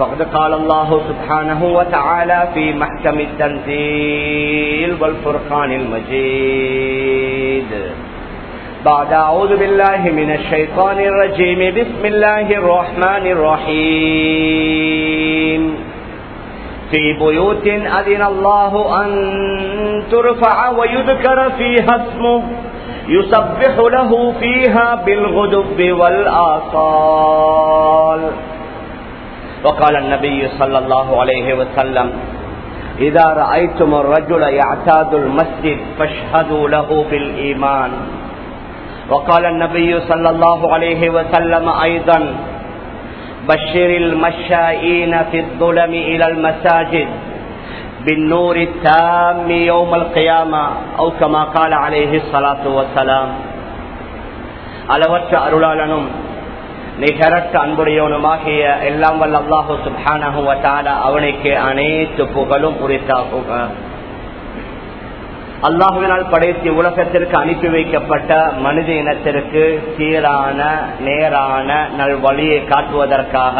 فقد قال الله سبحانه وتعالى في محكم التنزيل والفرقان المجيد. بعد أعوذ بالله من الشيطان الرجيم. بسم الله الرحمن الرحيم. في بيوت أذن الله أن ترفع ويذكر فيها اسمه يسبح له فيها بالغدب والآصال. وقال النبي صلى الله عليه وسلم إذا رأيتم الرجل يعتاد المسجد فاشهدوا له بالإيمان وقال النبي صلى الله عليه وسلم أيضا بشر المشائين في الظلم إلى المساجد بالنور التام يوم القيامة أو كما قال عليه الصلاة والسلام அளவற்ற அருளாளனும் நிகரற்ற அன்புடையவனுமாகிய எல்லாம் வல்ல அல்லாஹு சுப்ஹானஹு வதஆலா அவனுக்கு அனைத்து புகழும் உரித்தாகும் அல்லாஹுவினால் படைத்து உலகத்திற்கு அனுப்பி வைக்கப்பட்ட மனித இனத்திற்கு சீரான நேரான நல்வழியை காட்டுவதற்காக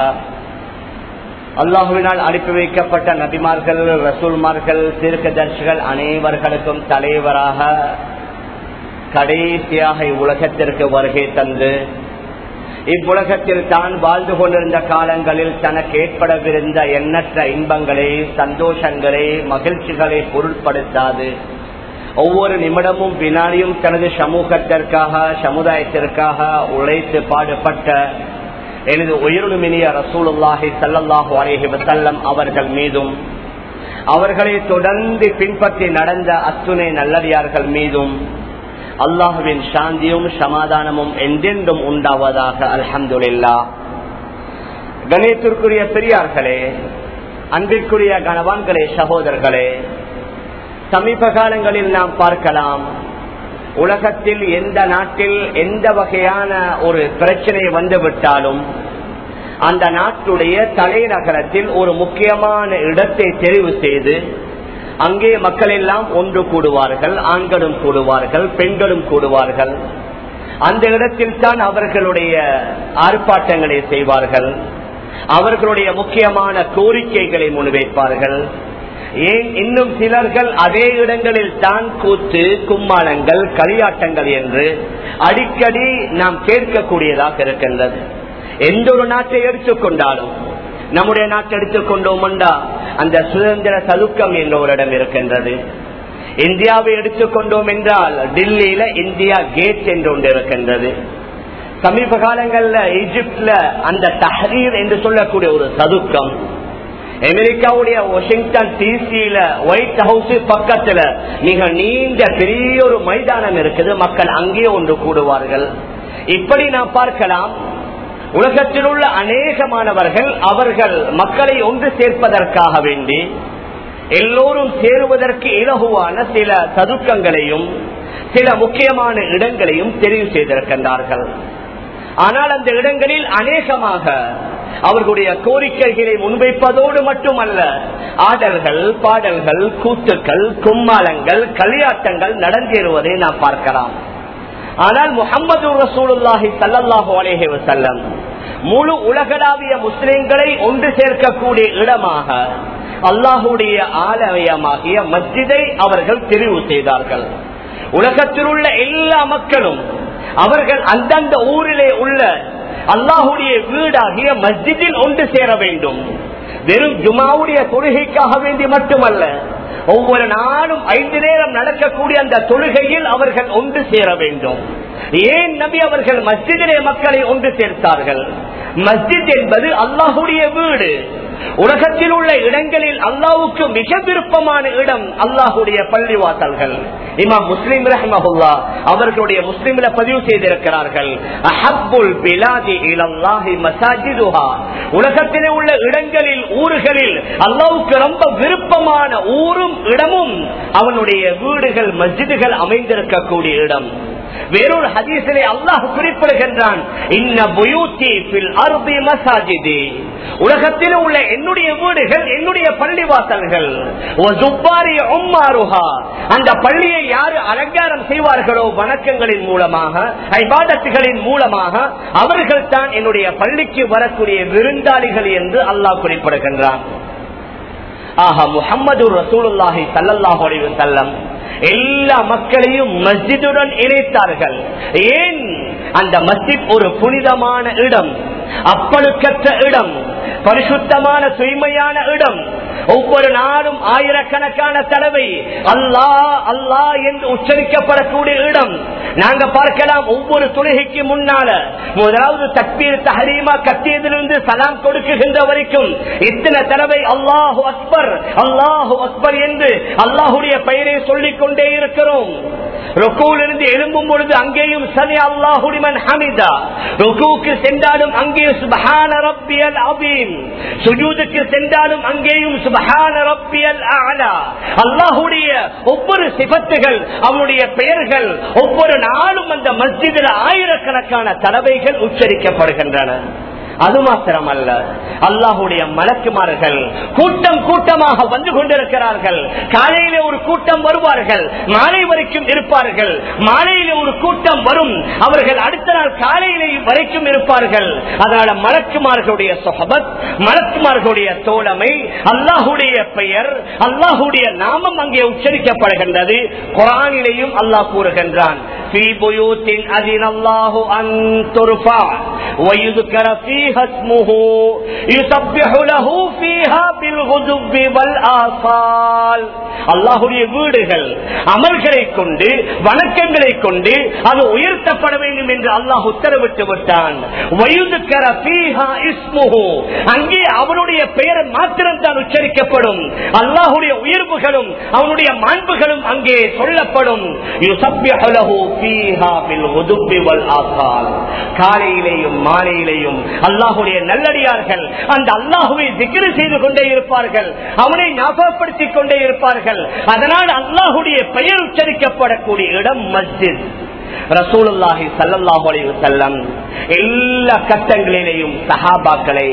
அல்லாஹுவினால் அனுப்பி வைக்கப்பட்ட நபிமார்கள் ரசூல்மார்கள் தீர்க்கதர்சிகள் அனைவர்களுக்கும் தலைவராக கடைசியாக இவ்வுலகத்திற்கு வருகை தந்து இவ்வுலகத்தில் தான் வாழ்ந்து கொண்டிருந்த காலங்களில் தனக்கு ஏற்படவிருந்த எண்ணற்ற இன்பங்களை சந்தோஷங்களே மகிழ்ச்சிகளை பொருட்படுத்தாது. ஒவ்வொரு நிமிடமும் வினாடியும் தனது சமூகத்திற்காக சமுதாயத்திற்காக உழைத்து பாடுபட்ட எனது உயிரினுமினிய ரசூலுல்லாஹி சல்லாஹூ அலேஹி வசல்லம் அவர்கள் மீதும் அவர்களை தொடர்ந்து பின்பற்றி நடந்த அத்துணை நல்லடியார்கள் மீதும் அல்லாஹுவின் சாந்தியும் சமாதானமும் எந்தெண்டும் உண்டாவதாக அல்ஹம்துல்லா கணேத்திற்குரிய பெரியார்களே அன்பிற்குரிய கணவான்களே சகோதரர்களே சமீப காலங்களில் நாம் பார்க்கலாம் உலகத்தில் எந்த நாட்டில் எந்த வகையான ஒரு பிரச்சனை வந்துவிட்டாலும் அந்த நாட்டுடைய தலைநகரத்தில் ஒரு முக்கியமான இடத்தை தெரிவு செய்து அங்கே மக்கள் எல்லாம் ஒன்று கூடுவார்கள் ஆண்களும் கூடுவார்கள் பெண்களும் கூடுவார்கள். அந்த இடத்தில் தான் அவர்களுடைய ஆர்ப்பாட்டங்களை செய்வார்கள். அவர்களுடைய முக்கியமான கோரிக்கைகளை முன்வைப்பார்கள். ஏன் இன்னும் சிலர்கள் அதே இடங்களில் தான் கூத்து கும்மாளங்கள் களியாட்டங்கள் என்று அடிக்கடி நாம் கேட்கக்கூடியதாக இருக்கின்றது. எந்த ஒரு நாட்டை எடுத்துக்கொண்டாலும் நம்முடைய நாட்டை எடுத்துக்கொண்டோம் அந்த சுதந்திர சதுக்கம் என்ற ஒரு இடம் இருக்கின்றது? இந்தியாவை எடுத்துக்கொண்டோம் என்றால் டெல்லியில இந்தியா கேட் என்று ஒன்று இருக்கின்றது. சமீப காலங்கள்ல ஈஜிப்ட்ல அந்த தஹரீர் என்று சொல்லக்கூடிய ஒரு சதுக்கம். அமெரிக்காவுடைய வாஷிங்டன் டிசியில ஒயிட் ஹவுஸ் பக்கத்துல மிக நீண்ட பெரிய ஒரு மைதானம் இருக்குது. மக்கள் அங்கே ஒன்று கூடுவார்கள். இப்படி நாம் பார்க்கலாம். உலகத்தில் உள்ள அநேகமானவர்கள் அவர்கள் மக்களை ஒன்று சேர்ப்பதற்காக வேண்டி எல்லோரும் சேருவதற்கு இலகுவான சில சதுக்கங்களையும் சில முக்கியமான இடங்களையும் தெரிவு செய்திருக்கின்றார்கள். ஆனால் அந்த இடங்களில் அநேகமாக அவர்களுடைய கோரிக்கைகளை முன்வைப்பதோடு மட்டுமல்ல ஆடல்கள் பாடல்கள் கூத்துக்கள் கும்மாளங்கள் களியாட்டங்கள் நடந்தேறுவதை நாம் பார்க்கலாம். ஆனால் முகமது ரசூலுல்லாஹி சல்லாஹூ அலேஹி வசல்லம் முழு உலகளாவிய முஸ்லிம்களை ஒன்று சேர்க்கக்கூடிய இடமாக அல்லாஹுடைய ஆலயமாகிய மஸ்ஜிதை அவர்கள் தெரிவு செய்தார்கள். உலகத்தில் உள்ள எல்லா மக்களும் அவர்கள் அந்தந்த ஊரிலே உள்ள அல்லாஹுடைய வீடாகிய மஸ்ஜிதில் ஒன்று சேர வேண்டும். வெறும் ஜுமாவுடைய தொழுகைக்காக வேண்டி மட்டுமல்ல ஒவ்வொரு நாளும் ஐந்து நேரம் நடக்கக்கூடிய அந்த தொழுகையில் அவர்கள் ஒன்று சேர வேண்டும். ஏன் நபி அவர்கள் மஸ்ஜிதிலே மக்களை ஒன்று சேர்த்தார்கள்? மஸ்ஜித் என்பது அல்லாஹுடைய வீடு. உலகத்தில் உள்ள இடங்களில் அல்லாவுக்கு மிக விருப்பமான இடம் அல்லாஹுடைய பள்ளிவாசல்கள். இமாம் முஸ்லிம் ரஹமஹுல்லா அவர்களுடைய முஸ்லிம்ல பதிவு செய்திருக்கிறார்கள். அஹப்புல் பிலாதி இலல்லாஹி மசாஜிதுஹா. உலகத்திலே உள்ள இடங்களில் ஊர்களில் அல்லாவுக்கு ரொம்ப விருப்பமான ஊரும் இடமும் அவனுடைய வீடுகள் மஸ்ஜிதுகள் அமைந்திருக்கக்கூடிய இடம். வேறொரு ஹதீசிலே அல்லாஹ் குறிப்பிடுகின்றான் உலகத்தில் உள்ள என்னுடைய வீடுகள் என்னுடைய பள்ளி வாசல்கள் அந்த பள்ளியை யாரு அலங்காரம் செய்வார்களோ வணக்கங்களின் மூலமாக ஐபாதத்துகளின் மூலமாக அவர்கள் தான் என்னுடைய பள்ளிக்கு வரக்கூடிய விருந்தாளிகள் என்று அல்லாஹ் குறிப்பிடுகின்றான். ஆஹா முகமது ரசூலுல்லாஹி சல்லாஹ் செல்லம் எல்லா மக்களையும் மஸ்ஜிதுடன் இணைத்தார்கள். ஏன்? அந்த மஸ்ஜித் ஒரு புனிதமான இடம் அப்பழுக்கற்ற இடம். பரிசுத்தமான தூய்மையான இடம். ஒவ்வொரு நாளும் ஆயிரக்கணக்கான தடவை அல்லா அல்லா என்று உச்சரிக்கப்படக்கூடிய இடம். நாங்க பார்க்கலாம் ஒவ்வொரு தொழுகைக்கு முன்னால முதலாவது தக்பீர் தஹரீமா கத்தியதிலிருந்து சலாம் கொடுக்குகின்ற வரைக்கும் இத்தனை தடவை அல்லாஹு அக்பர் அல்லாஹு அக்பர் என்று அல்லாஹுடைய பெயரை சொல்லிக் கொண்டே இருக்கிறோம். ருக்கூலிருந்து எழும்பும் பொழுது அங்கேயும் சனி அல்லாஹுடிமன் ஹமிதா. ருக்கூக்கு சென்றாலும் அங்கேயும் சுபஹான ரப்பியல் அபீம். சுஜூதுக்கு சென்றாலும் அங்கேயும் சுபஹான ரப்பியல் ஆலா அல்லாஹுடைய ஒவ்வொரு சிபத்துகள் அவனுடைய பெயர்கள் ஒவ்வொரு நாளும் அந்த மஸ்ஜிதில் ஆயிரக்கணக்கான தடவைகள் உச்சரிக்கப்படுகின்றன. அது மாத்திரம் அல்ல அல்லாஹுடைய மலக்குமார்கள் கூட்டம் கூட்டமாக வந்து கொண்டிருக்கிறார்கள். காலையில ஒரு கூட்டம் வருவார்கள். மாலை வரைக்கும் இருப்பார்கள். மாலையில ஒரு கூட்டம் வரும். அவர்கள் அடுத்த நாள் காலையில வரைக்கும் இருப்பார்கள். அதனால மலக்குமார்களுடைய சொகபத் மலக்குமார்களுடைய தோழமை அல்லாஹுடைய பெயர் அல்லாஹுடைய நாமம் அங்கே உச்சரிக்கப்படுகின்றது. குரானிலையும் அல்லாஹ் கூறுகின்றான் அதின் அல்லாஹு அன் துருபா வயது கரசி اسمه يسبح له فيها بالغدو والآصال. அல்லாஹுடைய வீடுகள் அமல்களை கொண்டு வணக்கங்களை கொண்டு அது உயர்த்தப்பட வேண்டும் என்று அல்லாஹ் உத்தரவிட்டு விட்டான். அங்கே அவனுடைய பெயர் மாத்திரம் தான் உச்சரிக்கப்படும். அல்லாஹுடைய உயர்வுகளும் அவனுடைய மாண்புகளும் அங்கே சொல்லப்படும். காலையிலேயும் மாலையிலேயும் அல்லாஹுடைய நல்லடியார்கள் அந்த அல்லாஹுவை திக்ரு செய்து கொண்டே இருப்பார்கள். அவனை ஞாபகப்படுத்திக் கொண்டே இருப்பார்கள். அதனால் அல்லாஹுடைய பெயர் உச்சரிக்கப்படக்கூடிய இடம் மஸ்ஜித். ரசூலுல்லாஹி சல்லாஹ் செல்லம் எல்லா கட்டங்களிலேயும் சஹாபாக்களை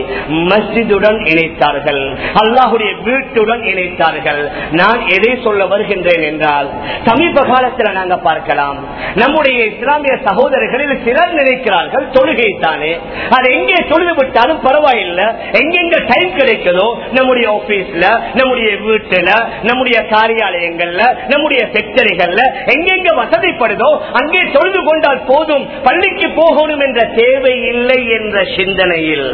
மஸ்ஜிதுடன் இணைத்தார்கள். அல்லாஹுடைய வீட்டுடன் இணைத்தார்கள். நான் எதை சொல்ல வருகின்றேன் என்றால் சமீப காலத்தில் நாங்க பார்க்கலாம் நம்முடைய இஸ்லாமிய சகோதரர்களில் சிலர் நினைக்கிறார்கள் தொழுகை தானே. அது எங்கே தொழுது விட்டாலும் பரவாயில்லை. எங்கெங்க டைம் கிடைக்குதோ நம்முடைய ஆபீஸ்ல நம்முடைய வீட்டுல நம்முடைய காரியாலயங்கள்ல நம்முடைய செக்டரிகள்ல எங்கெங்க வசதிப்படுதோ அங்கே தொழுது கொண்டால் போதும் பள்ளிக்கு போகணும் என்ற தேவை இல்லை என்ற சிந்தனையில்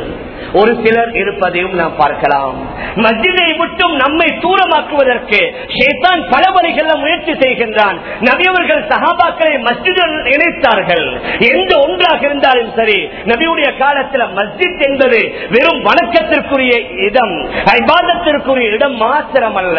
ஒரு சிலர் இருப்பதையும் நாம் பார்க்கலாம். மஸ்ஜிதை விட்டும் நம்மை தூரமாக்குவதற்கு ஷேத்தான் பல வழிகளில் முயற்சி செய்கின்றான். நபியவர்கள் சகாபாக்களை மஸ்ஜிதுடன் இணைத்தார்கள். எந்த ஒன்றாக இருந்தாலும் சரி நபியுடைய காலத்தில் மஸ்ஜித் என்பது வெறும் வணக்கத்திற்குரிய இடம் ஐபாதத்திற்குரிய இடம் மாத்திரம் அல்ல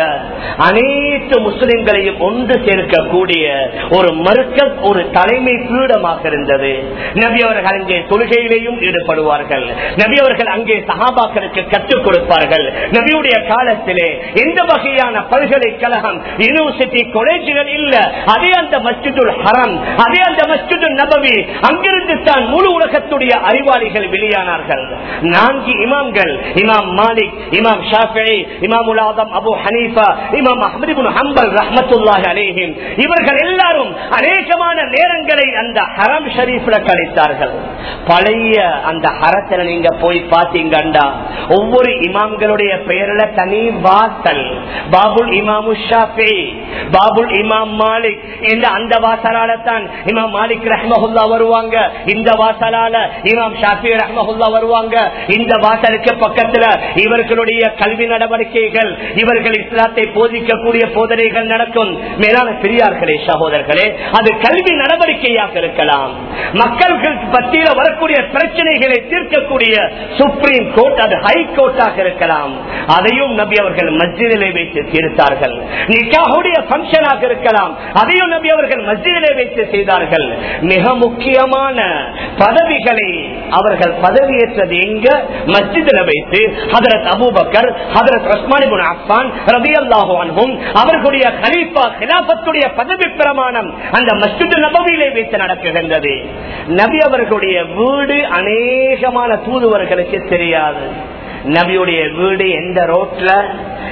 அனைத்து முஸ்லிம்களையும் ஒன்று சேர்க்கக்கூடிய ஒரு மறுக்க ஒரு தலைமை பீடமாக இருந்தது. நபி அவர்கள் அங்கே தொழுகையிலேயும் ஈடுபடுவார்கள். நபி அவர்கள் அங்கே சகாபாக்களுக்கு கற்றுக் கொடுப்பார்கள். நபியுடைய கால காலத்திலே எந்த வகையான பல்கலைக்கழகம் யூனிவர்சிட்டி காலேஜுகள் இல்ல. அதே அந்த மஸ்ஜிதுல் ஹரம் அதே அந்த மஸ்ஜிதுல் நபவி அங்கிருந்து தான் முழு உலகத்துடைய அறிவாளிகள் வெளியானார்கள். நான்கு இமாம்கள் இமாம் மாலிக் இமாம் ஷாஃபி இமாம் உலாதம் அபு ஹனீஃபா இமாம் அஹமது ஹம்பல் ரஹமத்துல்லாஹ் அலேஹிம். இவர்கள் எல்லாரும் அநேகமான நேரங்களை அந்த ஹரம் ஷரீஃப்ல கழித்தார்கள். பழைய அந்த ஹரத்தில் நீங்க போய் பார்த்தீங்கண்டா ஒவ்வொரு இமாம்களுடைய பெயர்ல தனி வாசல். பாபுல் இமாமு ஷாஃபி பாபுல் இமாம் மாலிக். என்ற அந்த வாசலால தான் இமாம் மாலிக் ரஹ்மஹுல்லா வருவாங்க. இந்த வாசலால இமாம் ஷாஃபி ரஹ்மஹுல்லா வருவாங்க. இந்த வாசலுக்கு பக்கத்துல இவர்களுடைய கல்வி நடவடிக்கைகள் இவர்கள் இஸ்லாத்தை போதிக்கக்கூடிய போதனைகள் நடக்கும். மேலான பெரியார்களே சகோதரர்களே அது கல்வி நடவடிக்கையாக இருக்கலாம். மக்கள்கள் பத்தியில வரக்கூடிய பிரச்சனைகளை தீர்க்கக்கூடிய சுப்ரீம் கோர்ட் அது ஹை கோர்ட்டாக இருக்கலாம். அதையும் நபி அவர்கள் மஸ்ஜிதிலே வைத்து தீர்த்தார்கள். நிக்காவுடைய பங்கனாக இருக்கலாம். அதையும் நபி அவர்கள் மஸ்ஜிதிலே வைத்து செய்தார்கள். மிக முக்கியமான பதவிகளை அவர்கள் பதவியேற்றது எங்க? மஸ்ஜிதில் வைத்து ஹதரத் அபூபக்கர் ஹதரத் ரஸ்மானிபுன் அப்பான் ரபி அல்லாஹும் அவர்களுடைய கலீஃபா கிலாபத்துடைய பதவி பிரமாணம் அந்த மஸ்ஜித் நபவியிலே வைத்து நடக்குகின்றது. நபி அவர்களுடைய வீடு அநேகமான தூதுவர்களுக்கு தெரியாது. நபியுடைய வீடு எந்த ரோட்ல?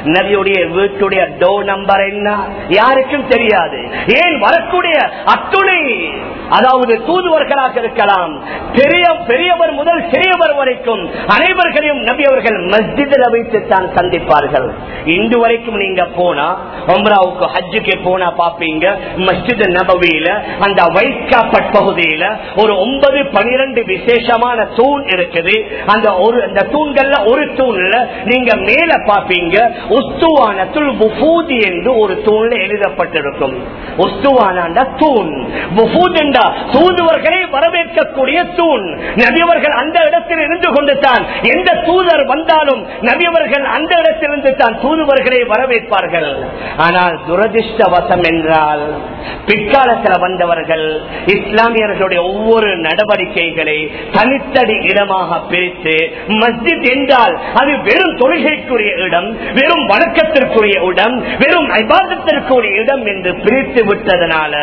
நபியுடைய வீட்டுடைய டோ நம்பர் என்ன? யாருக்கும் தெரியாது. ஏன் வரக்கூடிய அத்துணை? அதாவது தூதுவர்களாக இருக்கலாம். பெரிய பெரியவர் முதல் சிறியவர் வரைக்கும் அனைவர்களையும் நபி அவர்கள் மஸ்ஜிதில் வைத்து தான் சந்திப்பார்கள். இன்று வரைக்கும் நீங்க போனா ஒம்ராவுக்கு ஹஜ்ஜுக்கு போனா பாப்பீங்க. மஸ்ஜித் நபவியில அந்த வைக்காப்பட் பகுதியில ஒரு ஒன்பது பனிரெண்டு விசேஷமான தூண் இருக்குது. அந்த ஒரு அந்த தூண்கள்ல ஒரு ஒரு தூண்ல நீங்க மேல பாப்பீங்க உஸ்துவானத்துள் புபூதி என்று ஒரு தூண்ல எழுதப்பட்டிருக்கும். உஸ்துவான தூண். புஃபூத் என்றா தூதுவர்களை வரவேற்கக்கூடிய தூண். நபியவர்கள் அந்த இடத்தில் இருந்து கொண்டு தான் எந்த தூதர் வந்தாலும் நபியவர்கள் அந்த இடத்திலிருந்து தான் தூதுவர்களை வரவேற்பார்கள். ஆனால் துரதிருஷ்டவசம் என்றால் பிற்காலத்தில் வந்தவர்கள் இஸ்லாமியர்களுடைய ஒவ்வொரு நடவடிக்கைகளை தனித்தடி இடமாக பிரித்து மஸ்ஜித் என்றால் அது வெறும் தொழுகைக்குரிய இடம் வெறும் வணக்கத்திற்குரிய இடம் வெறும் ஐபாதத்திற்குரிய இடம் என்று பிரித்து விட்டதனால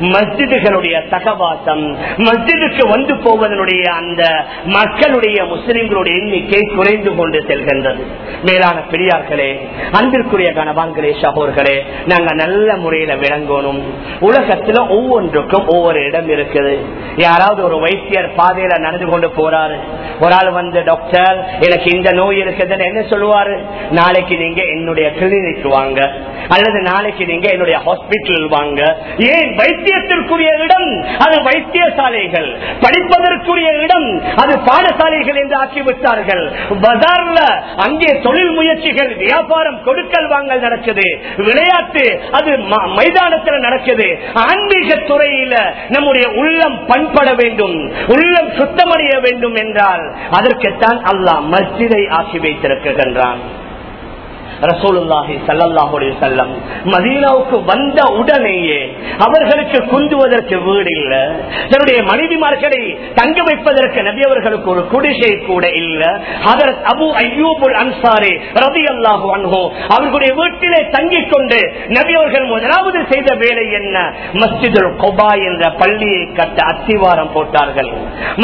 மஸ்ஜிதுகளுடைய தகவாசம் மஸ்ஜிதுக்கு வந்து போவதனுடைய அந்த மக்களுடைய முஸ்லிம்களுடைய எண்ணிக்கை குறைந்து கொண்டு செல்கின்றது. மேலான பெரியார்களே அன்பிற்குரிய கணவான்களே சகோர்களே நாங்க நல்ல முறையில விளங்கணும். உலகத்துல ஒவ்வொன்றுக்கும் ஒவ்வொரு இடம் இருக்குது. யாராவது ஒரு வைத்தியர் பாதையில நடந்து கொண்டு போறாரு. ஒரு ஆள் வந்து டாக்டர் எனக்கு இந்த நோய் இருக்குதுன்னு என்ன சொல்லுவாரு? நாளைக்கு நீங்க என்னுடைய கிளினிக் வாங்க. அல்லது நாளைக்கு நீங்க என்னுடைய ஹாஸ்பிட்டல் வாங்க. ஏன் வைத்தியத்திற்குரிய இடம்? அது வைத்தியசாலைகள். படிப்பதற்குரிய இடம். அது பாடசாலைகள் என்று ஆக்கிவிட்டார்கள். பஜார்ல அங்கே தொழில் முயற்சிகள் வியாபாரம் கொடுக்கல் வாங்கல் நடக்குது. விளையாட்டு அது மைதானத்தில் நடக்குது. ஆன்மீக துறையில நம்முடைய உள்ளம் பண்பட வேண்டும். உள்ளம் சுத்தமடைய வேண்டும் என்றால் அதற்குத்தான் அல்லாஹ் மஸ்ஜிதை ஆக்கி வைத்திருக்கின்றான் ரசோலுல்லாஹி ஸல்லல்லாஹு செல்லம் மதீனாவுக்கு வந்த உடனேயே அவர்களுக்கு குந்துவதற்கு வீடு இல்ல. தன்னுடைய மனைவிமார்களை தங்க வைப்பதற்கு நபி அவர்களுக்கு ஒரு குடிசை கூட இல்ல. அதற்கு அபு அய்யூபுல் அன்சாரி ரலியல்லாஹு அன்ஹோ அவர்களுடைய வீட்டிலே தங்கிக் கொண்டு நபி அவர்கள் முதலாவது செய்த வேலை என்ன? மஸ்ஜிதுல் கொபா என்ற பள்ளியை கட்ட அத்திவாரம் போட்டார்கள்.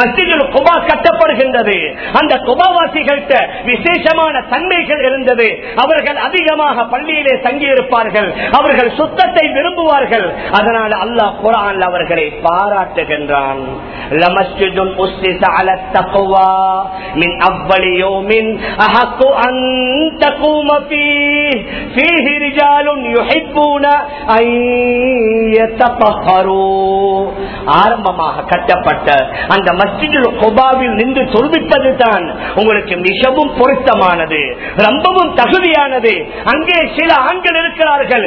மஸ்ஜிதுல் கொபா கட்டப்படுகின்றது. அந்த கொபாவாசிகள்கிட்ட விசேஷமான தன்மைகள் இருந்தது. அவர் அவர்கள் அதிகமாக பள்ளியிலே தங்கியிருப்பார்கள். அவர்கள் சுத்தத்தை விரும்புவார்கள். அதனால் அல்லாஹ் குரான் அவர்களை பாராட்டுகின்றான். ஆரம்பமாக கட்டப்பட்ட அந்த மஸ்ஜிதுல் குபாவில் நின்று சொல்விப்பது தான் உங்களுக்கு மிகவும் பொருத்தமானது. ரொம்பவும் தகுதியான சரியானது அங்கே சில ஆண்கள் இருக்கிறார்கள்.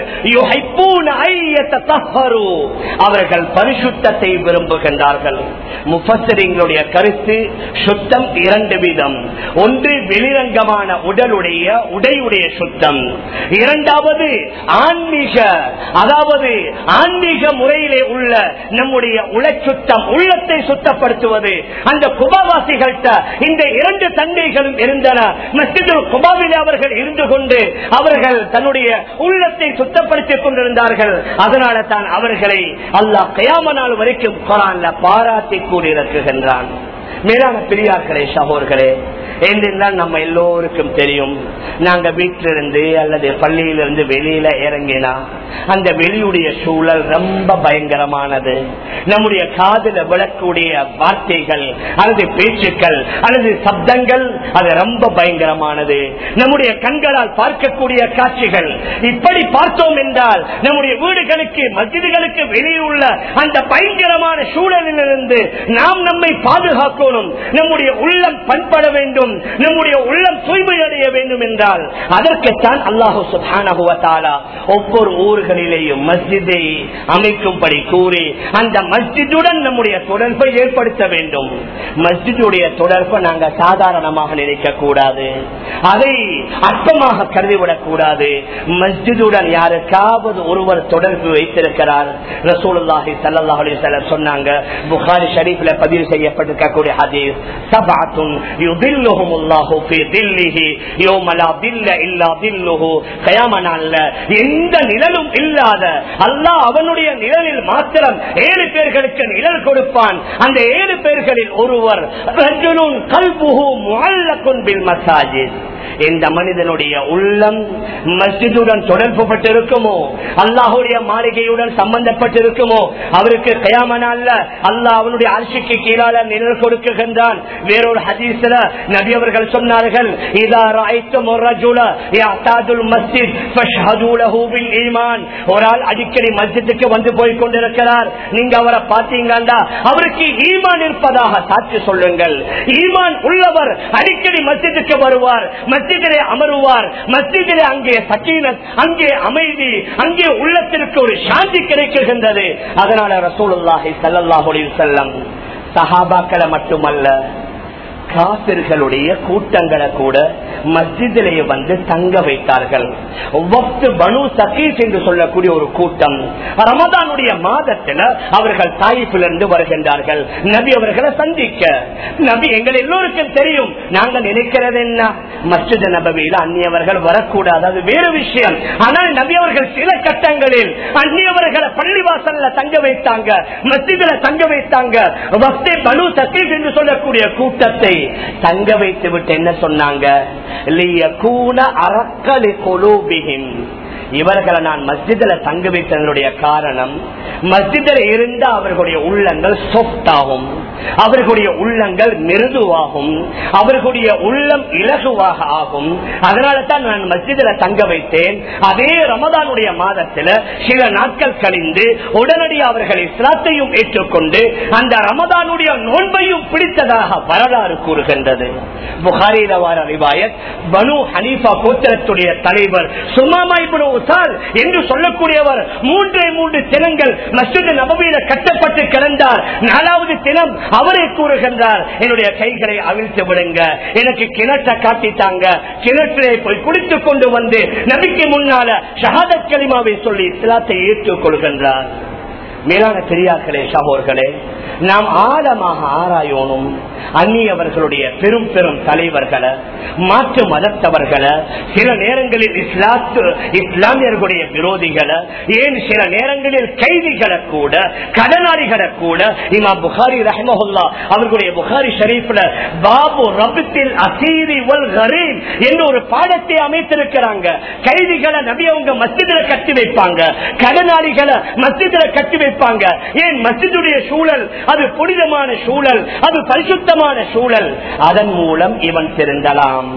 அவர்கள் பரிசுத்தத்தை விரும்புகின்றார்கள். முஃபஸ்ஸரிங்களுடைய கருத்து சுத்தம் இரண்டு விதம். ஒன்று வெளிரங்கமான உடலுடைய உடையுடைய சுத்தம். இரண்டாவது ஆன்மீக அதாவது ஆன்மீக முறையிலே உள்ள நம்முடைய உளச்சுத்தம் உள்ளத்தை சுத்தப்படுத்துவது. அந்த குபாவாசிகள்கிட்ட இந்த இரண்டு தந்தைகளும் இருந்தன. மஸ்ஜிதுல் குபாவிலே அவர்கள் இருந்து கொண்டு அவர்கள் தன்னுடைய உள்ளத்தை சுத்தப்படுத்திக் கொண்டிருந்தார்கள். அதனால தான் அவர்களை அல்லாஹ் கயாம நாள் வரைக்கும் குரான்ல பாராட்டி கூடியிருக்குகின்றான் மேலான பெரியார்களே சகோர்களே என்றென்றால் நம்ம எல்லோருக்கும் தெரியும். நாங்க வீட்டிலிருந்து அல்லது பள்ளியிலிருந்து வெளியில இறங்கினா அந்த வெளியுடைய சூழல் ரொம்ப பயங்கரமானது. நம்முடைய காதுல விளக்கூடிய வார்த்தைகள் அல்லது பேச்சுக்கள் அல்லது சப்தங்கள் அது ரொம்ப பயங்கரமானது. நம்முடைய கண்களால் பார்க்கக்கூடிய காட்சிகள் இப்படி பார்த்தோம் என்றால் நம்முடைய வீடுகளுக்கு மசிதிகளுக்கு வெளியே உள்ள அந்த பயங்கரமான சூழலிலிருந்து நாம் நம்மை பார்க்கணும். நம்முடைய உள்ளம் பண்பட வேண்டும். நம்முடைய உள்ளம் தூய்மை அடைய வேண்டும் என்றால் அதற்குத்தான் அல்லாஹு சுபானா ஒவ்வொரு ஊர்களிலேயும் மஸ்ஜிதை அமைக்கும்படி கூறி அந்த மஸ்ஜிதுடன் நம்முடைய தொடர்பை ஏற்படுத்த வேண்டும். மஸ்ஜிதுடைய தொடர்பை நாங்கள் சாதாரணமாக நினைக்க கூடாது அதை அர்த்தமாக கருதிவிடக் கூடாது மஸ்ஜிதுடன் யாருக்காவது ஒருவர் தொடர்பு வைத்திருக்கிறார். ரசூலுல்லாஹி ஸல்லல்லாஹு சொன்னாங்க. புகாரி ஷரீஃப்ல பதிவு செய்யப்பட்டிருக்க ஒரு ஹதீஸ் சபாத்தும் யுதில்லுஹும் அல்லாஹு ஃபீ தில்லிஹி யௌம லா தில்ல இல்லா தில்லுஹு. கயாம நாள்ல எந்த நிழலும் இல்லாத அல்லாஹ் அவனுடைய நிழலில் மாத்திரம் ஏழு பேர்களுக்கு நிழல் கொடுப்பான். அந்த ஏழு பேர்களில் ஒருவர் ரஜுலுன் கல்புஹு முஅல்லகுன் பில் மசாஜித். இந்த மனிதனுடைய உள்ளம் மஸ்ஜிதுடன் தொடர்பு பட்டிருக்குமோ அல்லாஹுடைய மாளிகையுடன் சம்பந்தப்பட்டிருக்குமோ? அவருக்கு கயாமனால அல்லாஹ் அவனுடைய அரசுக்கு கீழால நிழல் கொடுக்குகின்றான். வேறொரு ஹதீஸ்ல நபி அவர்கள் சொன்னார்கள் இதா ஈமான். ஒரு ஆள் அடிக்கடி மஸ்ஜித்துக்கு வந்து போய் கொண்டிருக்கிறார். நீங்க அவரை பார்த்தீங்கன்னா அவருக்கு ஈமான் இருப்பதாக சாட்சி சொல்லுங்கள். ஈமான் உள்ளவர் அடிக்கடி மஸ்ஜித்துக்கு வருவார். மஸ்ஜிதிலே அமருவார். மஸ்ஜிதிலே அங்கே சக்கீனத் அங்கே அமைதி அங்கே உள்ளத்திற்கு ஒரு சாந்தி கிடைக்கின்றது. அதனால ரசூலுல்லாஹி ஸல்லல்லாஹு செல்லம் சஹாபாக்களை மட்டுமல்ல காபிர்களுடைய கூட்டங்களை கூட மஸ்ஜிதிலேயே வந்து தங்க வைத்தார்கள். பனு சகீஸ் என்று சொல்லக்கூடிய ஒரு கூட்டம். ரமதானுடைய மாதத்துல அவர்கள் தாயிப்பிலிருந்து வருகின்றார்கள். நபி அவர்களை சந்திக்க. நபி எங்கள் எல்லோருக்கும் தெரியும். நாங்கள் நினைக்கிறது என்ன? மஸ்ஜித் நபவியில அந்நியவர்கள் வரக்கூடாது. அது வேறு விஷயம். ஆனால் நபி அவர்கள் சில கட்டங்களில் அந்நியவர்களை பள்ளிவாசல்ல தங்க வைத்தாங்க. மஸ்ஜிதில் தங்க வைத்தாங்க. பனு சகீஸ் என்று சொல்லக்கூடிய கூட்டத்தை தங்க வைத்து விட்டு என்ன சொன்னாங்க? இவர்களை நான் மஸ்ஜிதில் தங்க வைத்ததனுடைய காரணம் மஸ்ஜிதில் இருந்த அவர்களுடைய உள்ளங்கள் சொப்டாகும் அவர்களுடைய உள்ளங்கள் மிருதுவாகும். அவர்களுடைய உள்ளம் இலகுவாக ஆகும். அதனால தான் நான் மஸ்ஜிதில் தங்க வைத்தேன். அதே ரமதானுடைய மாதத்தில் சில நாட்கள் கழிந்து உடனடி அவர்கள் இஸ்லாத்தையும் ஏற்றுக்கொண்டு அந்த ரமதானுடைய நோன்பையும் பிடித்ததாக வரலாறு கூறுகின்றது. புகாரில வார ரிவாயத் பனு ஹனீஃபா கோத்திரத்துடைய தலைவர் சுமாமாய்புனு என்று சொல்லக்கூடியவர். மூன்றே மூன்று தினங்கள் மஸ்ஜித் நபவியில கட்டப்பட்டு கிடந்தார். நாலாவது தினம் அவரே கூறுகின்றார் என்னுடைய கைகளை அவிழ்த்து விடுங்க. எனக்கு கிணற்ற காட்டித்தாங்க கிணற்றிலே போய் குடித்துக் கொண்டு வந்து நபிக்கு முன்னால ஷஹாதத் கலிமாவை சொல்லி இஸ்லாத்தை ஏற்றுக் கொள்கின்றார் மேலான பெரியார்களே சகோர்களே நாம் ஆழமாக ஆராயணும். அந்நியவர்களுடைய பெரும் பெரும் தலைவர்களை மாற்று மதத்தவர்களை சில நேரங்களில் இஸ்லாத்து இஸ்லாமியர்களுடைய விரோதிகளை ஏன் சில நேரங்களில் கைதிகளை கூட கடனாளிகளை கூட இமா புகாரி ரஹமஹுல்லா அவர்களுடைய புகாரி ஷரீப்ல பாபு ரபத்தில் அசீரி வல் கரீம் என்று ஒரு பாடத்தை அமைத்திருக்கிறாங்க. கைதிகளை நபி அவங்க மஸ்ஜிதில கட்டி வைப்பாங்க. கடனாளிகளை மஸ்ஜிதில கட்டி வைப்பாங்க ஏன் மசிதுடைய சூழல்? அது புனிதமான சூழல். அது பரிசுத்தமான சூழல். அதன் மூலம் இவன் திருந்தலாம்.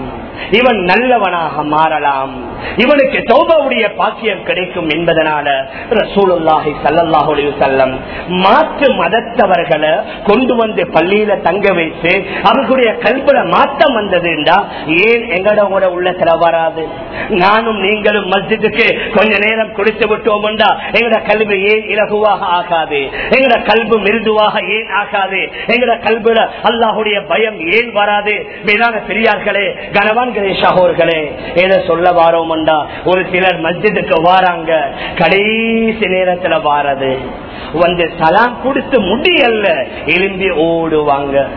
இவன் நல்லவனாக மாறலாம். இவனுக்கு தௌபாவுடைய பாக்கியம் கிடைக்கும் என்பதனால ரசூலுல்லாஹி ஸல்லல்லாஹு செல்லம் மாற்று மதத்தவர்களை கொண்டு வந்து பள்ளியில தங்க வைத்து அவர்களுடைய கல்புல மாற்றம் வந்ததுண்டா ஏன் எங்களோட உள்ளத்துல வராது? நானும் நீங்களும் மஸ்ஜிதுக்கு கொஞ்ச நேரம் கொடுத்து விட்டோம் எங்களோட கல்வி ஏன் இலகுவாக ஆகாது? எங்களோட கல்வி மிருதுவாக ஏன் ஆகாது? எங்களோட கல்வில அல்லாஹுடைய பயம் ஏன் வராது? மேலான பெரியார்களே கனவான்களே சகோர்களே ஏதோ சொல்ல வாரோம்டா ஒரு சிலர் மஸ்ஜிதுக்கு வாராங்க. கடைசி நேரத்துல வாரது. வந்து சலாம் கொடுத்து முடியல்ல. எலும்பி ஓடுவாங்க.